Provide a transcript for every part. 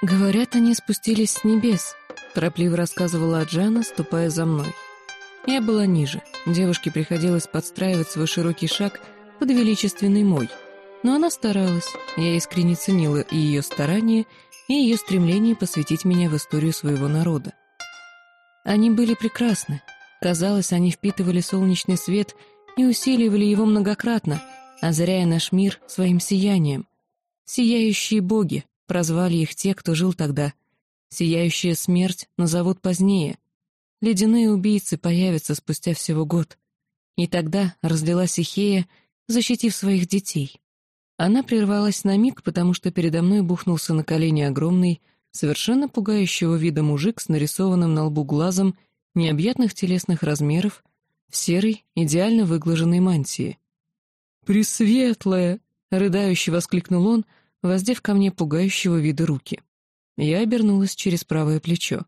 «Говорят, они спустились с небес», — торопливо рассказывала Аджана, ступая за мной. Я была ниже. Девушке приходилось подстраивать свой широкий шаг под величественный мой. Но она старалась. Я искренне ценила и ее старания, и ее стремление посвятить меня в историю своего народа. Они были прекрасны. Казалось, они впитывали солнечный свет и усиливали его многократно, озаряя наш мир своим сиянием. Сияющие боги, прозвали их те, кто жил тогда. Сияющая смерть назовут позднее. Ледяные убийцы появятся спустя всего год. И тогда разлилась Ихея, защитив своих детей. Она прервалась на миг, потому что передо мной бухнулся на колени огромный, совершенно пугающего вида мужик с нарисованным на лбу глазом необъятных телесных размеров в серой, идеально выглаженной мантии. «Пресветлая!» — рыдающий воскликнул он, воздев ко мне пугающего вида руки. Я обернулась через правое плечо.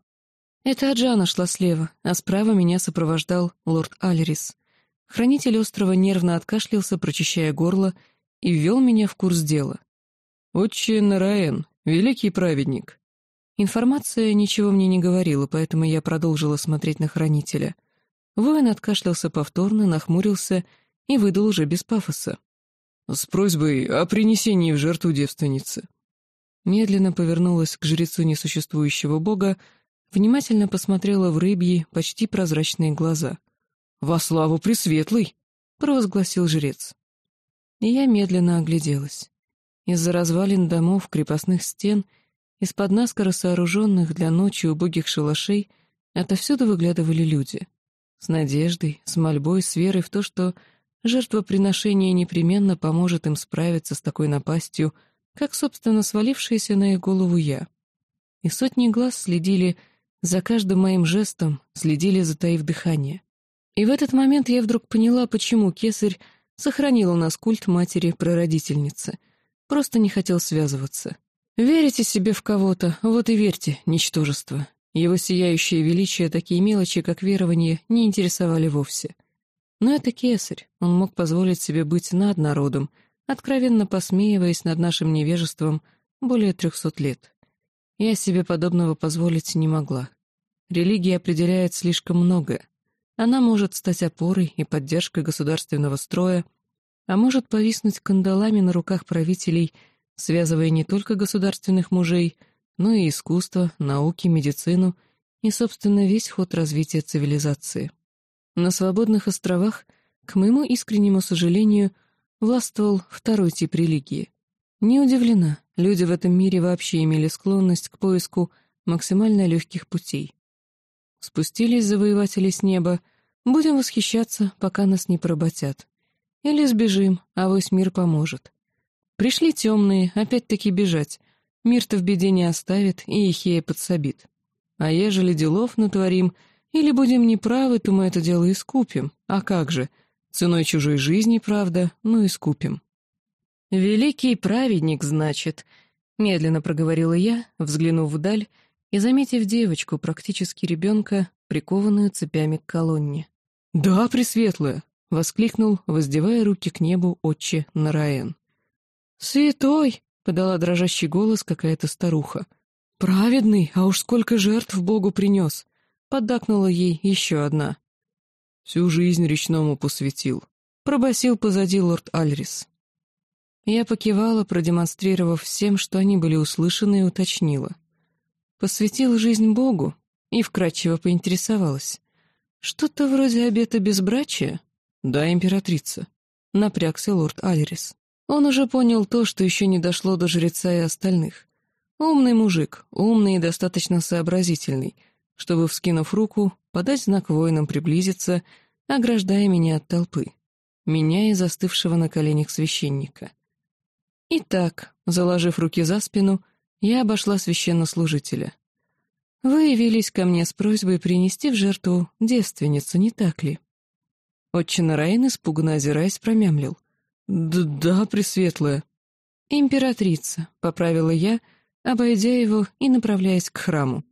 Это Аджана шла слева, а справа меня сопровождал лорд Алерис. Хранитель острова нервно откашлялся, прочищая горло, и ввел меня в курс дела. «Отче Нараэн, великий праведник». Информация ничего мне не говорила, поэтому я продолжила смотреть на хранителя. Воин откашлялся повторно, нахмурился и выдал уже без пафоса. «С просьбой о принесении в жертву девственницы». Медленно повернулась к жрецу несуществующего бога, внимательно посмотрела в рыбьи, почти прозрачные глаза. «Во славу Пресветлый!» — провозгласил жрец. И я медленно огляделась. Из-за развалин домов, крепостных стен, из-под наскоро сооруженных для ночи убогих шалашей отовсюду выглядывали люди. С надеждой, с мольбой, с верой в то, что жертвоприношение непременно поможет им справиться с такой напастью, как, собственно, свалившаяся на их голову я. И сотни глаз следили за каждым моим жестом, следили, затаив дыхание. И в этот момент я вдруг поняла, почему кесарь сохранил у нас культ матери-прародительницы. Просто не хотел связываться. Верите себе в кого-то, вот и верьте, ничтожество. Его сияющее величие такие мелочи, как верование, не интересовали вовсе. Но это кесарь, он мог позволить себе быть над народом, откровенно посмеиваясь над нашим невежеством более трехсот лет. Я себе подобного позволить не могла. Религия определяет слишком многое. Она может стать опорой и поддержкой государственного строя, а может повиснуть кандалами на руках правителей, связывая не только государственных мужей, но и искусство, науки, медицину и, собственно, весь ход развития цивилизации. На свободных островах, к моему искреннему сожалению, властвовал второй тип религии. Не удивлена, люди в этом мире вообще имели склонность к поиску максимально легких путей. Спустились завоеватели с неба, будем восхищаться, пока нас не поработят. Или сбежим, а весь мир поможет. Пришли темные, опять-таки бежать. Мир-то в беде не оставит, и Ихея подсобит. А ежели делов натворим, или будем неправы, то мы это дело искупим. А как же? Ценой чужой жизни, правда, но искупим. «Великий праведник, значит», — медленно проговорила я, взглянув вдаль и заметив девочку, практически ребенка, прикованную цепями к колонне. «Да, Пресветлая!» — воскликнул, воздевая руки к небу отче Нараэн. «Святой!» — подала дрожащий голос какая-то старуха. «Праведный, а уж сколько жертв Богу принес!» — поддакнула ей еще одна. «Всю жизнь речному посвятил», — пробасил позади лорд Альрис. Я покивала, продемонстрировав всем, что они были услышаны, и уточнила. Посвятил жизнь Богу и вкратчиво поинтересовалась. «Что-то вроде обета безбрачия?» «Да, императрица», — напрягся лорд Альрис. Он уже понял то, что еще не дошло до жреца и остальных. Умный мужик, умный и достаточно сообразительный, чтобы, вскинув руку, подать знак воинам приблизиться, ограждая меня от толпы. Меня и застывшего на коленях священника. Итак, заложив руки за спину, я обошла священнослужителя. «Вы явились ко мне с просьбой принести в жертву девственницу, не так ли?» Отчина Раин, испуганно озираясь, промямлил. «Да, Пресветлая». «Императрица», — поправила я, обойдя его и направляясь к храму.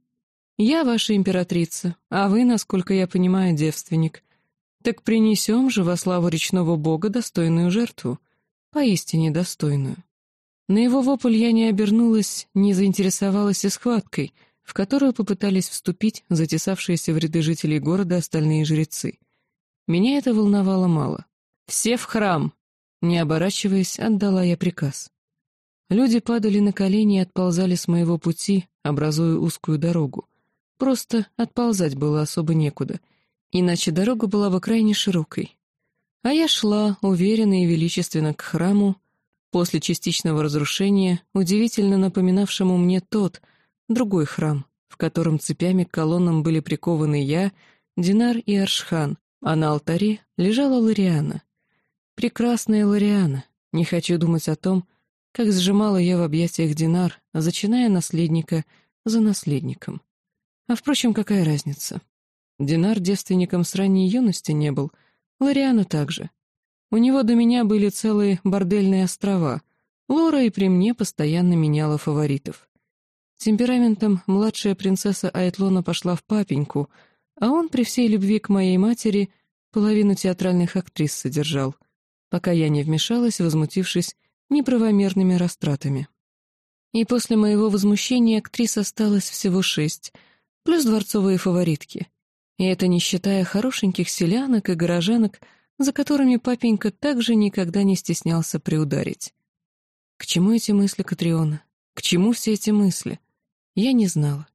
«Я ваша императрица, а вы, насколько я понимаю, девственник. Так принесем же во славу речного бога достойную жертву, поистине достойную». На его вопль я не обернулась, не заинтересовалась и схваткой, в которую попытались вступить затесавшиеся в ряды жителей города остальные жрецы. Меня это волновало мало. «Все в храм!» Не оборачиваясь, отдала я приказ. Люди падали на колени и отползали с моего пути, образуя узкую дорогу. Просто отползать было особо некуда, иначе дорога была бы крайне широкой. А я шла, уверенно и величественно, к храму, после частичного разрушения, удивительно напоминавшему мне тот, другой храм, в котором цепями к колоннам были прикованы я, Динар и Аршхан, а на алтаре лежала Лариана. Прекрасная Лариана. Не хочу думать о том, как сжимала я в объятиях Динар, зачиная наследника за наследником. А, впрочем, какая разница? Динар девственником с ранней юности не был, Лариана также. У него до меня были целые бордельные острова. Лора и при мне постоянно меняла фаворитов. Темпераментом младшая принцесса Айтлона пошла в папеньку, а он при всей любви к моей матери половину театральных актрис содержал, пока я не вмешалась, возмутившись неправомерными растратами. И после моего возмущения актрис осталось всего шесть, плюс дворцовые фаворитки. И это не считая хорошеньких селянок и горожанок, за которыми папенька также никогда не стеснялся приударить. К чему эти мысли Катриона? К чему все эти мысли? Я не знала.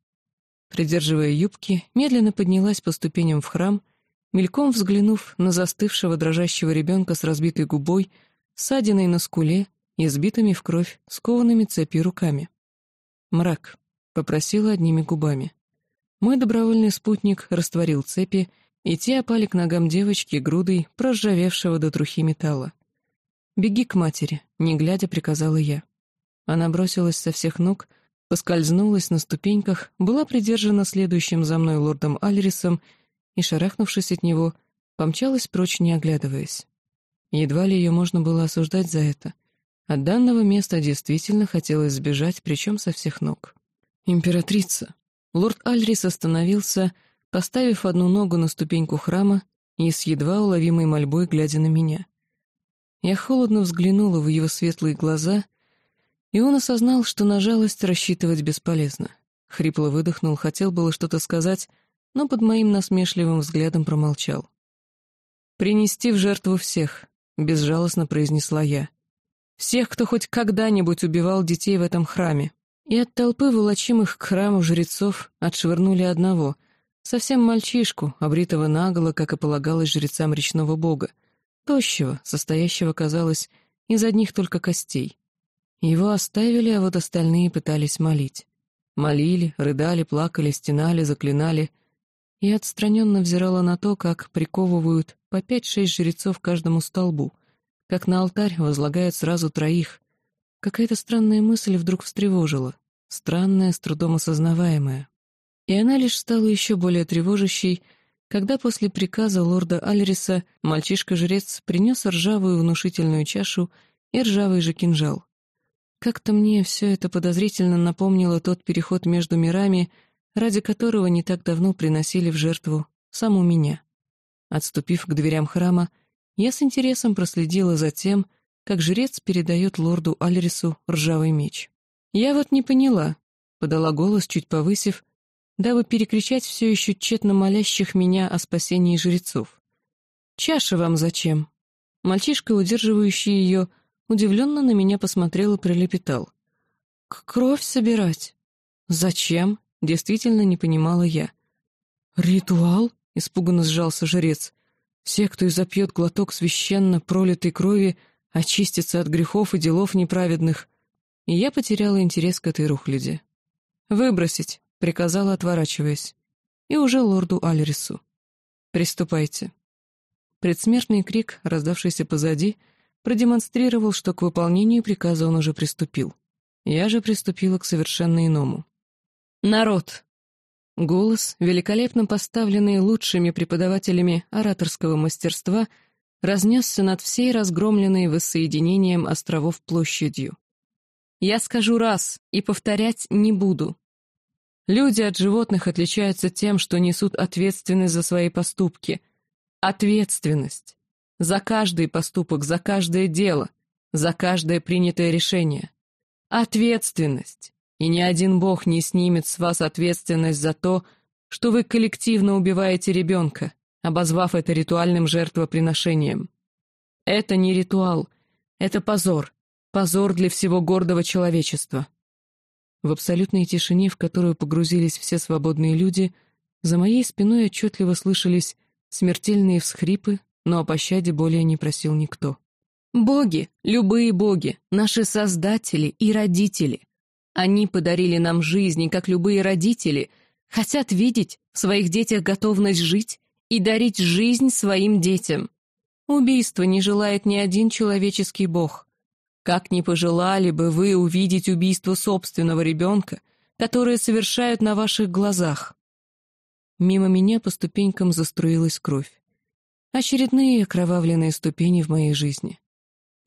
Придерживая юбки, медленно поднялась по ступеням в храм, мельком взглянув на застывшего дрожащего ребенка с разбитой губой, ссадиной на скуле и сбитыми в кровь, скованными цепью руками. «Мрак», — попросила одними губами. Мой добровольный спутник растворил цепи, и те опали к ногам девочки грудой проржавевшего до трухи металла. «Беги к матери», — не глядя приказала я. Она бросилась со всех ног, поскользнулась на ступеньках, была придержана следующим за мной лордом Альрисом и, шарахнувшись от него, помчалась прочь, не оглядываясь. Едва ли ее можно было осуждать за это. От данного места действительно хотелось сбежать, причем со всех ног. «Императрица!» Лорд Альрис остановился, поставив одну ногу на ступеньку храма и с едва уловимой мольбой глядя на меня. Я холодно взглянула в его светлые глаза, и он осознал, что на жалость рассчитывать бесполезно. Хрипло выдохнул, хотел было что-то сказать, но под моим насмешливым взглядом промолчал. «Принести в жертву всех», — безжалостно произнесла я. Всех, кто хоть когда-нибудь убивал детей в этом храме. И от толпы волочимых к храму жрецов отшвырнули одного, совсем мальчишку, обритого наголо, как и полагалось жрецам речного бога, тощего, состоящего, казалось, из одних только костей. Его оставили, а вот остальные пытались молить. Молили, рыдали, плакали, стенали, заклинали. И отстраненно взирала на то, как приковывают по пять-шесть жрецов каждому столбу — как на алтарь возлагают сразу троих. Какая-то странная мысль вдруг встревожила, странная, с трудом осознаваемая. И она лишь стала еще более тревожащей, когда после приказа лорда Альриса мальчишка-жрец принес ржавую внушительную чашу и ржавый же кинжал. Как-то мне все это подозрительно напомнило тот переход между мирами, ради которого не так давно приносили в жертву саму меня. Отступив к дверям храма, я с интересом проследила за тем, как жрец передает лорду Альрису ржавый меч. «Я вот не поняла», — подала голос, чуть повысив, дабы перекричать все еще тщетно молящих меня о спасении жрецов. «Чаша вам зачем?» Мальчишка, удерживающий ее, удивленно на меня посмотрел и пролепетал. «Кровь собирать?» «Зачем?» — действительно не понимала я. «Ритуал?» — испуганно сжался жрец. Все, кто и запьет глоток священно пролитой крови, очистятся от грехов и делов неправедных. И я потеряла интерес к этой рухляде. «Выбросить», — приказала, отворачиваясь. И уже лорду Альрису. «Приступайте». Предсмертный крик, раздавшийся позади, продемонстрировал, что к выполнению приказа он уже приступил. Я же приступила к совершенно иному. «Народ, Голос, великолепно поставленный лучшими преподавателями ораторского мастерства, разнесся над всей разгромленной воссоединением островов площадью. Я скажу раз и повторять не буду. Люди от животных отличаются тем, что несут ответственность за свои поступки. Ответственность. За каждый поступок, за каждое дело, за каждое принятое решение. Ответственность. И ни один бог не снимет с вас ответственность за то, что вы коллективно убиваете ребенка, обозвав это ритуальным жертвоприношением. Это не ритуал, это позор, позор для всего гордого человечества. В абсолютной тишине, в которую погрузились все свободные люди, за моей спиной отчетливо слышались смертельные всхрипы, но о пощаде более не просил никто. Боги, любые боги, наши создатели и родители. Они подарили нам жизнь, и, как любые родители, хотят видеть в своих детях готовность жить и дарить жизнь своим детям. Убийство не желает ни один человеческий бог. Как не пожелали бы вы увидеть убийство собственного ребенка, которое совершают на ваших глазах? Мимо меня по ступенькам заструилась кровь. Очередные окровавленные ступени в моей жизни.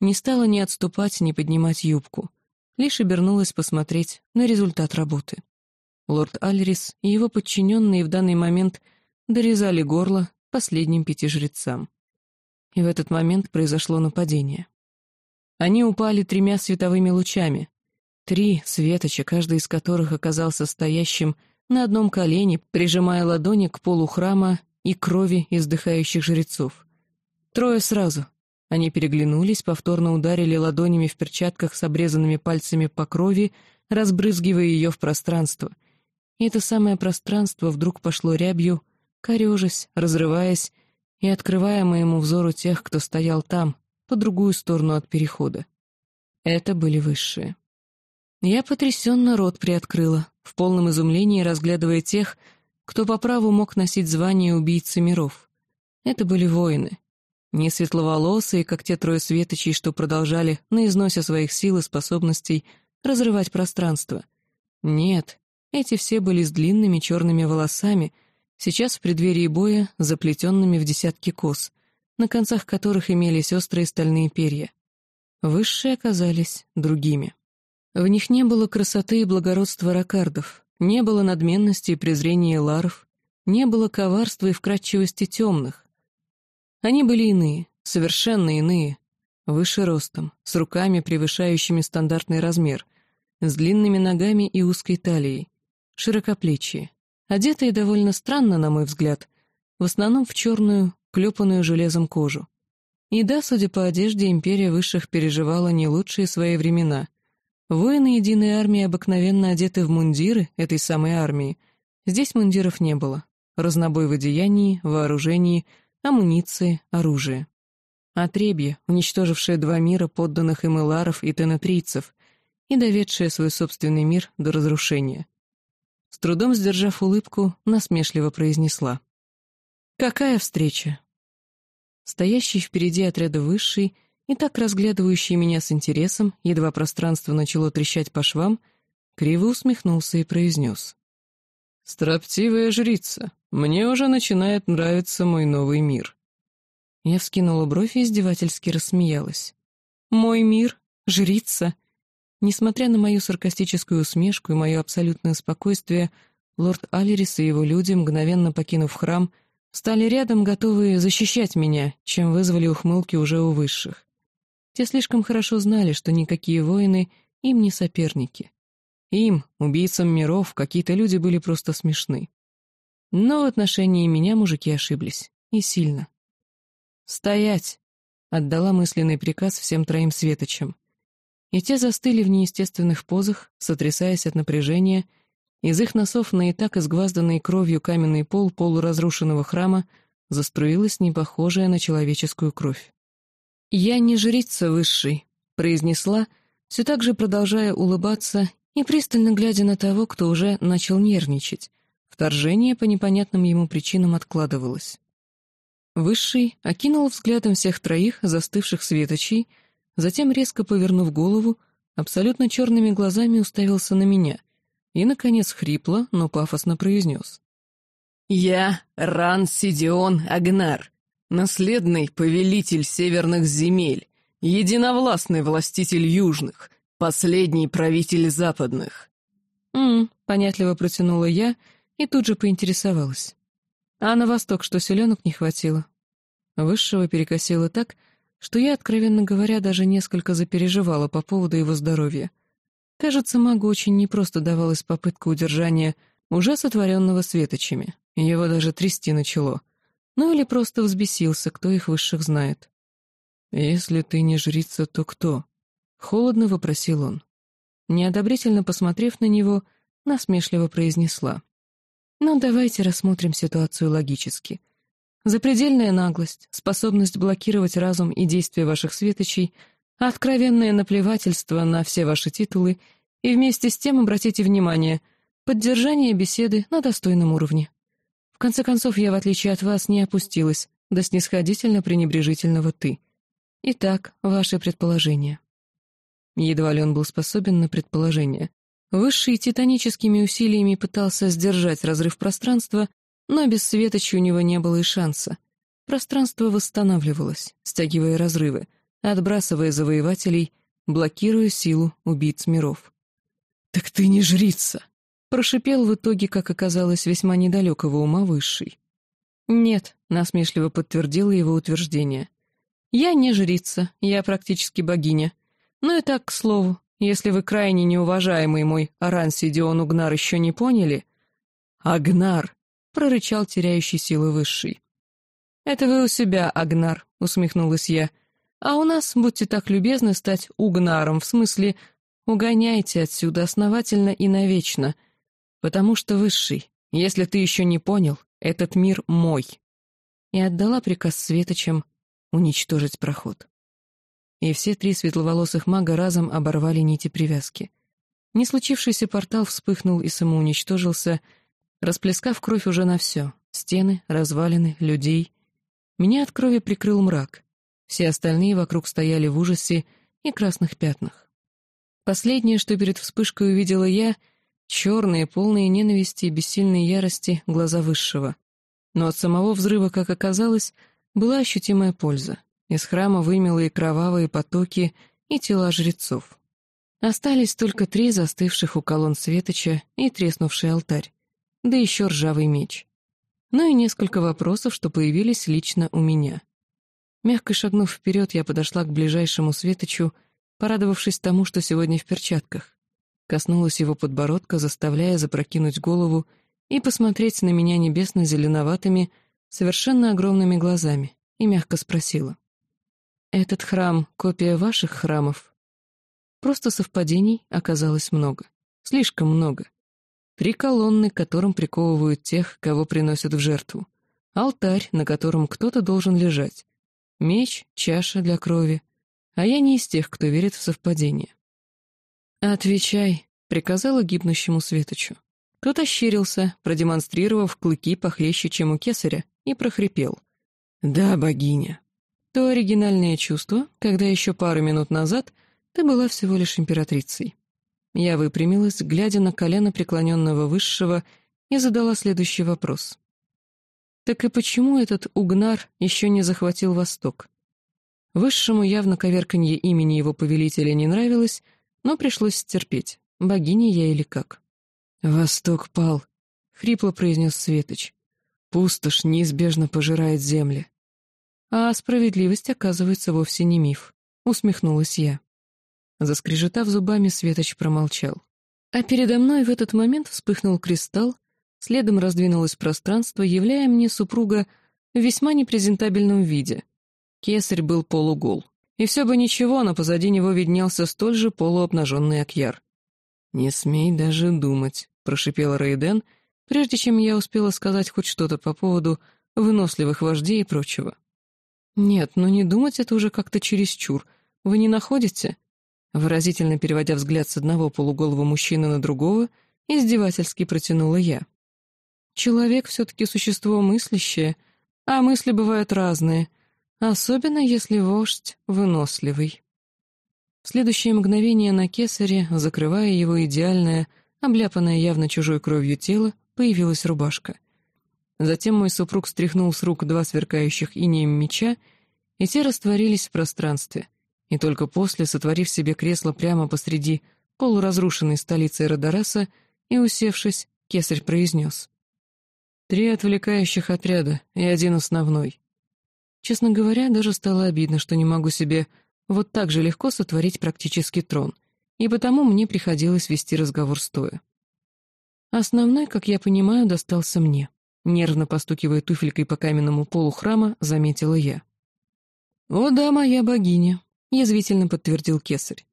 Не стала ни отступать, ни поднимать юбку. Лишь обернулась посмотреть на результат работы. Лорд Альрис и его подчиненные в данный момент дорезали горло последним пяти жрецам. И в этот момент произошло нападение. Они упали тремя световыми лучами. Три светоча, каждый из которых оказался стоящим на одном колене, прижимая ладони к полу храма и крови издыхающих жрецов. Трое сразу. Они переглянулись, повторно ударили ладонями в перчатках с обрезанными пальцами по крови, разбрызгивая ее в пространство. И это самое пространство вдруг пошло рябью, корежась, разрываясь и открывая моему взору тех, кто стоял там, по другую сторону от перехода. Это были высшие. Я потрясенно рот приоткрыла, в полном изумлении разглядывая тех, кто по праву мог носить звание убийцы миров. Это были воины. Не светловолосые, как те трое светочей, что продолжали, на износе своих сил и способностей, разрывать пространство. Нет, эти все были с длинными черными волосами, сейчас в преддверии боя, заплетенными в десятки кос, на концах которых имелись острые стальные перья. Высшие оказались другими. В них не было красоты и благородства ракардов, не было надменности и презрения ларов, не было коварства и вкрадчивости темных. Они были иные, совершенно иные, выше ростом, с руками, превышающими стандартный размер, с длинными ногами и узкой талией, широкоплечие, одетые довольно странно, на мой взгляд, в основном в черную, клепанную железом кожу. И да, судя по одежде, империя высших переживала не лучшие свои времена. Воины единой армии обыкновенно одеты в мундиры этой самой армии. Здесь мундиров не было. Разнобой в одеянии, вооружении, амуниции, оружие. Отребье, уничтожившее два мира подданных им эларов и тенатрийцев и доведшее свой собственный мир до разрушения. С трудом сдержав улыбку, насмешливо произнесла. «Какая встреча?» Стоящий впереди отряда высший — и так разглядывающий меня с интересом, едва пространство начало трещать по швам, криво усмехнулся и произнес. «Строптивая жрица, мне уже начинает нравиться мой новый мир». Я вскинула бровь и издевательски рассмеялась. «Мой мир? Жрица?» Несмотря на мою саркастическую усмешку и мое абсолютное спокойствие, лорд Алерис и его люди, мгновенно покинув храм, стали рядом, готовые защищать меня, чем вызвали ухмылки уже у высших. Те слишком хорошо знали, что никакие воины им не соперники. Им, убийцам миров, какие-то люди были просто смешны. Но в отношении меня мужики ошиблись. И сильно. «Стоять!» — отдала мысленный приказ всем троим светочам. И те застыли в неестественных позах, сотрясаясь от напряжения, из их носов на и так изгвазданный кровью каменный пол полуразрушенного храма заструилась непохожая на человеческую кровь. «Я не жрица высшей», — произнесла, все так же продолжая улыбаться и пристально глядя на того, кто уже начал нервничать. Вторжение по непонятным ему причинам откладывалось. Высший окинул взглядом всех троих застывших светочей, затем, резко повернув голову, абсолютно черными глазами уставился на меня и, наконец, хрипло, но пафосно произнес. «Я Ран Сидион Агнар, наследный повелитель северных земель, единовластный властитель южных, последний правитель западных. «М-м», понятливо протянула я и тут же поинтересовалась. А на восток что, селенок не хватило? Высшего перекосило так, что я, откровенно говоря, даже несколько запереживала по поводу его здоровья. Кажется, магу очень непросто давалась попытка удержания уже сотворенного светочами. Его даже трясти начало. Ну или просто взбесился, кто их высших знает. «Если ты не жрица, то кто?» — холодно вопросил он. Неодобрительно посмотрев на него, насмешливо произнесла. «Ну, давайте рассмотрим ситуацию логически. Запредельная наглость, способность блокировать разум и действия ваших светочей, откровенное наплевательство на все ваши титулы и вместе с тем, обратите внимание, поддержание беседы на достойном уровне. В конце концов, я, в отличие от вас, не опустилась до снисходительно-пренебрежительного «ты». Итак, ваши предположения. Едва ли он был способен на предположение. Высший титаническими усилиями пытался сдержать разрыв пространства, но без светочи у него не было и шанса. Пространство восстанавливалось, стягивая разрывы, отбрасывая завоевателей, блокируя силу убийц миров. «Так ты не жрица!» — прошипел в итоге, как оказалось, весьма недалекого ума высший. «Нет», — насмешливо подтвердила его утверждение. «Я не жрица, я практически богиня. Ну и так, к слову, если вы крайне неуважаемый мой Аранси Дион Угнар еще не поняли...» «Агнар!» — прорычал теряющий силы высший. «Это вы у себя, Агнар», — усмехнулась я. «А у нас, будьте так любезны, стать Угнаром, в смысле, угоняйте отсюда основательно и навечно, потому что высший, если ты еще не понял, этот мир мой». И отдала приказ Светочам уничтожить проход и все три светловолосых мага разом оборвали нити привязки. Не случившийся портал вспыхнул и самоуничтожился, расплескав кровь уже на все — стены, развалины, людей. Меня от крови прикрыл мрак. Все остальные вокруг стояли в ужасе и красных пятнах. Последнее, что перед вспышкой увидела я — черные, полные ненависти и бессильной ярости глаза Высшего. Но от самого взрыва, как оказалось, была ощутимая польза. Из храма вымело кровавые потоки, и тела жрецов. Остались только три застывших у колонн светоча и треснувший алтарь, да еще ржавый меч. Ну и несколько вопросов, что появились лично у меня. Мягко шагнув вперед, я подошла к ближайшему светочу, порадовавшись тому, что сегодня в перчатках. Коснулась его подбородка, заставляя запрокинуть голову и посмотреть на меня небесно-зеленоватыми, совершенно огромными глазами, и мягко спросила. Этот храм — копия ваших храмов. Просто совпадений оказалось много. Слишком много. Три колонны, к которым приковывают тех, кого приносят в жертву. Алтарь, на котором кто-то должен лежать. Меч, чаша для крови. А я не из тех, кто верит в совпадение. «Отвечай», — приказала гибнущему Светочу. Тот ощерился, продемонстрировав клыки похлеще, чем у кесаря, и прохрипел. «Да, богиня» то оригинальное чувство, когда еще пару минут назад ты была всего лишь императрицей. Я выпрямилась, глядя на колено преклоненного высшего, и задала следующий вопрос. Так и почему этот Угнар еще не захватил Восток? Высшему явно коверканье имени его повелителя не нравилось, но пришлось стерпеть, богиня я или как. «Восток пал», — хрипло произнес Светоч. «Пустошь неизбежно пожирает земли. А справедливость, оказывается, вовсе не миф. Усмехнулась я. Заскрежетав зубами, Светоч промолчал. А передо мной в этот момент вспыхнул кристалл, следом раздвинулось пространство, являя мне супруга в весьма непрезентабельном виде. Кесарь был полугол. И все бы ничего, но позади него виднелся столь же полуобнаженный Акьяр. «Не смей даже думать», — прошипел Рейден, прежде чем я успела сказать хоть что-то по поводу выносливых вождей и прочего. «Нет, ну не думать это уже как-то чересчур. Вы не находите?» Выразительно переводя взгляд с одного полуголого мужчины на другого, издевательски протянула я. «Человек все-таки существо мыслящее, а мысли бывают разные, особенно если вождь выносливый». В следующее мгновение на кесаре, закрывая его идеальное, обляпанное явно чужой кровью тело, появилась рубашка — Затем мой супруг стряхнул с рук два сверкающих инеем меча, и те растворились в пространстве. И только после, сотворив себе кресло прямо посреди полуразрушенной столицы Родораса и усевшись, кесарь произнес. «Три отвлекающих отряда и один основной». Честно говоря, даже стало обидно, что не могу себе вот так же легко сотворить практически трон. и потому мне приходилось вести разговор стоя. Основной, как я понимаю, достался мне. Нервно постукивая туфелькой по каменному полу храма, заметила я. «О да, моя богиня», — язвительно подтвердил кесарь.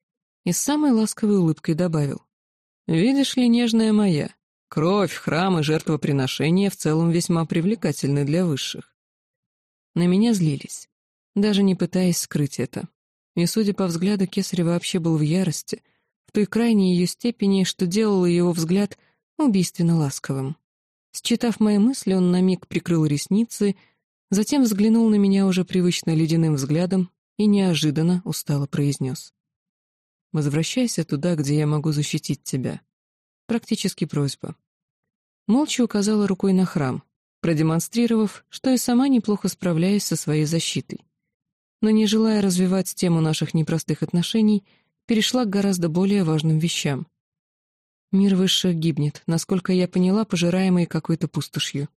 И с самой ласковой улыбкой добавил. «Видишь ли, нежная моя, кровь, храм и жертвоприношения в целом весьма привлекательны для высших». На меня злились, даже не пытаясь скрыть это. И, судя по взгляду, кесарь вообще был в ярости, в той крайней ее степени, что делало его взгляд убийственно ласковым. Считав мои мысли, он на миг прикрыл ресницы, затем взглянул на меня уже привычно ледяным взглядом и неожиданно устало произнес. «Возвращайся туда, где я могу защитить тебя». Практически просьба. Молча указала рукой на храм, продемонстрировав, что и сама неплохо справляюсь со своей защитой. Но не желая развивать тему наших непростых отношений, перешла к гораздо более важным вещам. Мир высших гибнет, насколько я поняла, пожираемый какой-то пустошью.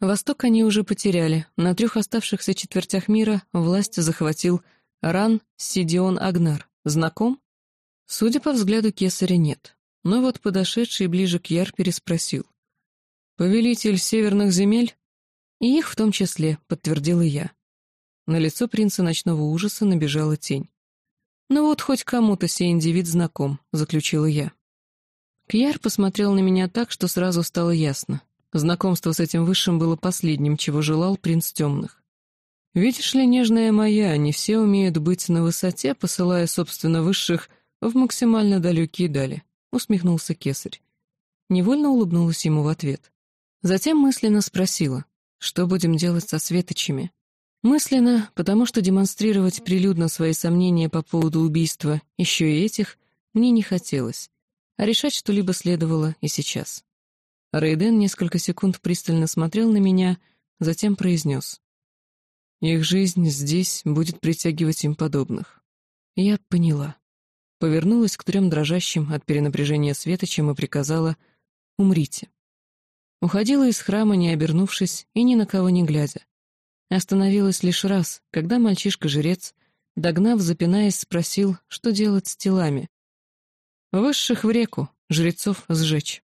Восток они уже потеряли. На трех оставшихся четвертях мира власть захватил Ран Сидион Агнар. Знаком? Судя по взгляду кесаря, нет. Но вот подошедший ближе к Яр переспросил. «Повелитель северных земель?» «И их в том числе», — подтвердила я. На лицо принца ночного ужаса набежала тень. «Ну вот хоть кому-то сей индивид знаком», — заключила я. Кьяр посмотрел на меня так, что сразу стало ясно. Знакомство с этим высшим было последним, чего желал принц темных. «Видишь ли, нежная моя, не все умеют быть на высоте, посылая, собственно, высших в максимально далекие дали», — усмехнулся кесарь. Невольно улыбнулась ему в ответ. Затем мысленно спросила, что будем делать со светочами. Мысленно, потому что демонстрировать прилюдно свои сомнения по поводу убийства еще и этих мне не хотелось а решать что-либо следовало и сейчас. Рейден несколько секунд пристально смотрел на меня, затем произнес. «Их жизнь здесь будет притягивать им подобных». Я поняла. Повернулась к трем дрожащим от перенапряжения светочам и приказала «Умрите». Уходила из храма, не обернувшись и ни на кого не глядя. Остановилась лишь раз, когда мальчишка-жрец, догнав, запинаясь, спросил, что делать с телами, Высших в реку, жрецов сжечь.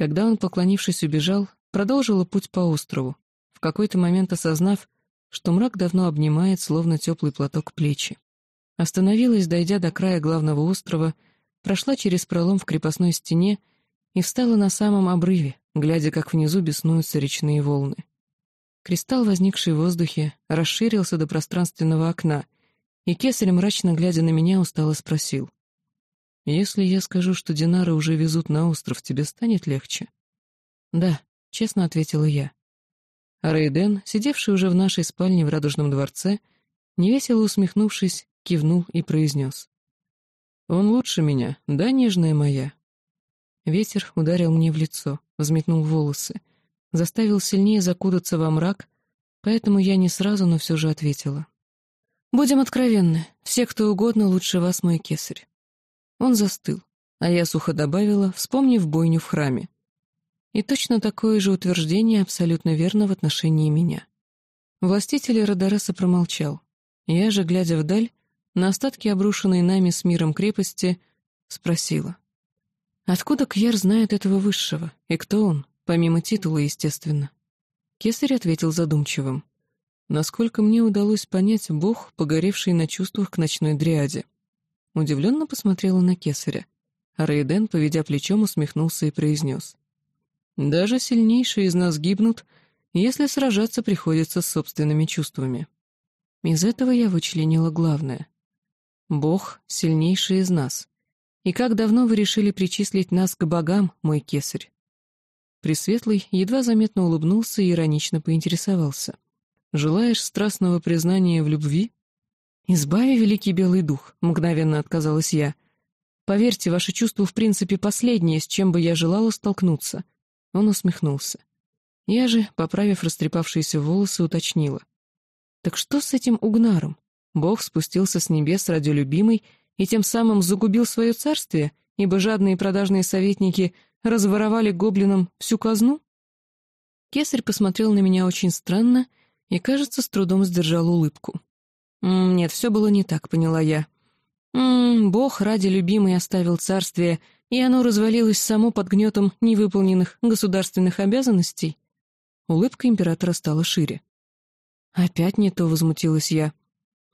Когда он, поклонившись, убежал, продолжила путь по острову, в какой-то момент осознав, что мрак давно обнимает, словно теплый платок плечи. Остановилась, дойдя до края главного острова, прошла через пролом в крепостной стене и встала на самом обрыве, глядя, как внизу беснуются речные волны. Кристалл, возникший в воздухе, расширился до пространственного окна, и кесарь, мрачно глядя на меня, устало спросил. «Если я скажу, что Динары уже везут на остров, тебе станет легче?» «Да», — честно ответила я. Рейден, сидевший уже в нашей спальне в Радужном дворце, невесело усмехнувшись, кивнул и произнес. «Он лучше меня, да, нежная моя?» Ветер ударил мне в лицо, взметнул волосы, заставил сильнее закутаться во мрак, поэтому я не сразу, но все же ответила. «Будем откровенны, все, кто угодно, лучше вас, мой кесарь. Он застыл, а я сухо добавила, вспомнив бойню в храме. И точно такое же утверждение абсолютно верно в отношении меня. Властитель Родореса промолчал. Я же, глядя вдаль, на остатки обрушенной нами с миром крепости, спросила. Откуда Кьяр знает этого высшего? И кто он? Помимо титула, естественно. Кесарь ответил задумчивым. Насколько мне удалось понять, бог, погоревший на чувствах к ночной дриаде. Удивленно посмотрела на кесаря. Рейден, поведя плечом, усмехнулся и произнес. «Даже сильнейшие из нас гибнут, если сражаться приходится с собственными чувствами». Из этого я вычленила главное. Бог — сильнейший из нас. И как давно вы решили причислить нас к богам, мой кесарь? Пресветлый едва заметно улыбнулся и иронично поинтересовался. «Желаешь страстного признания в любви?» «Избави, великий белый дух», — мгновенно отказалась я. «Поверьте, ваше чувство в принципе последнее, с чем бы я желала столкнуться». Он усмехнулся. Я же, поправив растрепавшиеся волосы, уточнила. «Так что с этим угнаром? Бог спустился с небес ради любимой и тем самым загубил свое царствие, ибо жадные продажные советники разворовали гоблинам всю казну?» Кесарь посмотрел на меня очень странно и, кажется, с трудом сдержал улыбку. «Нет, все было не так», — поняла я. Ммм, Бог ради любимой оставил царствие, и оно развалилось само под гнетом невыполненных государственных обязанностей. Улыбка императора стала шире. Опять не то, возмутилась я.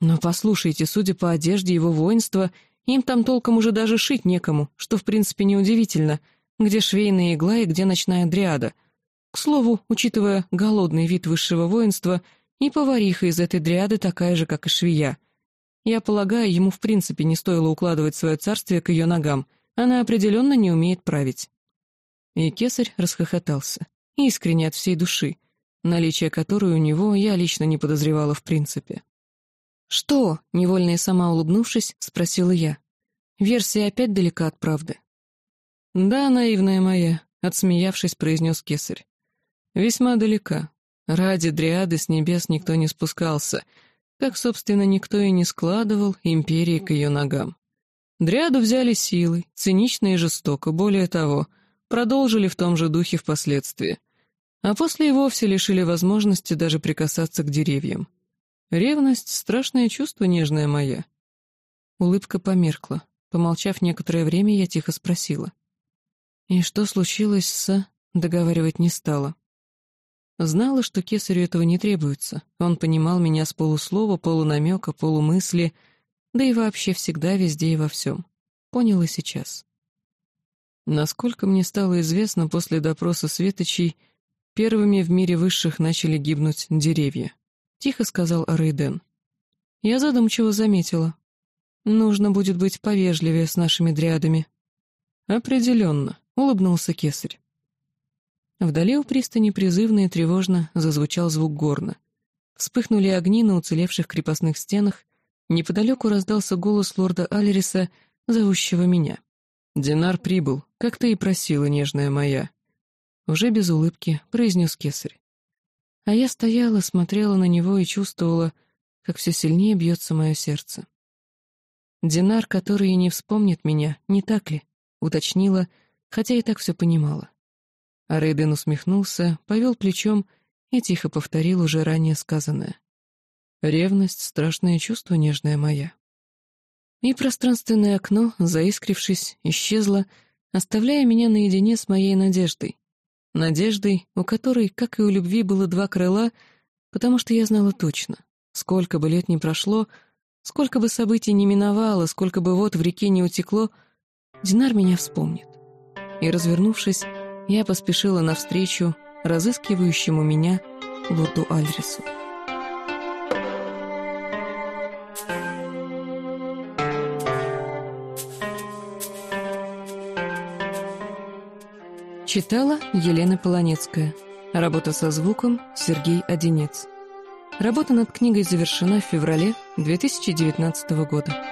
Но послушайте, судя по одежде его воинства, им там толком уже даже шить некому, что в принципе неудивительно, где швейная игла и где ночная дриада. К слову, учитывая голодный вид высшего воинства, и повариха из этой дриады такая же, как и швея. Я полагаю, ему в принципе не стоило укладывать свое царствие к ее ногам, она определенно не умеет править. И кесарь расхохотался искренне от всей души, наличие которой у него я лично не подозревала в принципе. «Что?» — невольно и сама улыбнувшись, спросила я. Версия опять далека от правды. «Да, наивная моя», — отсмеявшись, произнес кесарь. «Весьма далека. Ради дриады с небес никто не спускался, как, собственно, никто и не складывал империи к ее ногам. Дриаду взяли силой, цинично и жестоко, более того, продолжили в том же духе впоследствии а после и вовсе лишили возможности даже прикасаться к деревьям. Ревность — страшное чувство, нежная моя. Улыбка померкла. Помолчав некоторое время, я тихо спросила. «И что случилось с...» — договаривать не стала. Знала, что кесарю этого не требуется. Он понимал меня с полуслова, полунамека, полумысли, да и вообще всегда, везде и во всем. Понял и сейчас. Насколько мне стало известно после допроса Светочей, Первыми в мире высших начали гибнуть деревья. Тихо сказал Арейден. Я задумчиво заметила. Нужно будет быть повежливее с нашими дрядами. Определенно, улыбнулся кесарь. Вдали у пристани призывно и тревожно зазвучал звук горна. Вспыхнули огни на уцелевших крепостных стенах, неподалеку раздался голос лорда Алериса, зовущего меня. «Динар прибыл, как ты и просила, нежная моя. Уже без улыбки произнес кесарь. А я стояла, смотрела на него и чувствовала, как все сильнее бьется мое сердце. «Динар, который и не вспомнит меня, не так ли?» — уточнила, хотя и так все понимала. А Рейден усмехнулся, повел плечом и тихо повторил уже ранее сказанное. «Ревность — страшное чувство, нежная моя». И пространственное окно, заискрившись, исчезло, оставляя меня наедине с моей надеждой, Надеждой, у которой, как и у любви, было два крыла, потому что я знала точно, сколько бы лет ни прошло, сколько бы событий не миновало, сколько бы вот в реке не утекло, Динар меня вспомнит. И, развернувшись, я поспешила навстречу разыскивающему меня лорду Альрису. Читала Елена Полонецкая. Работа со звуком Сергей Одинец. Работа над книгой завершена в феврале 2019 года.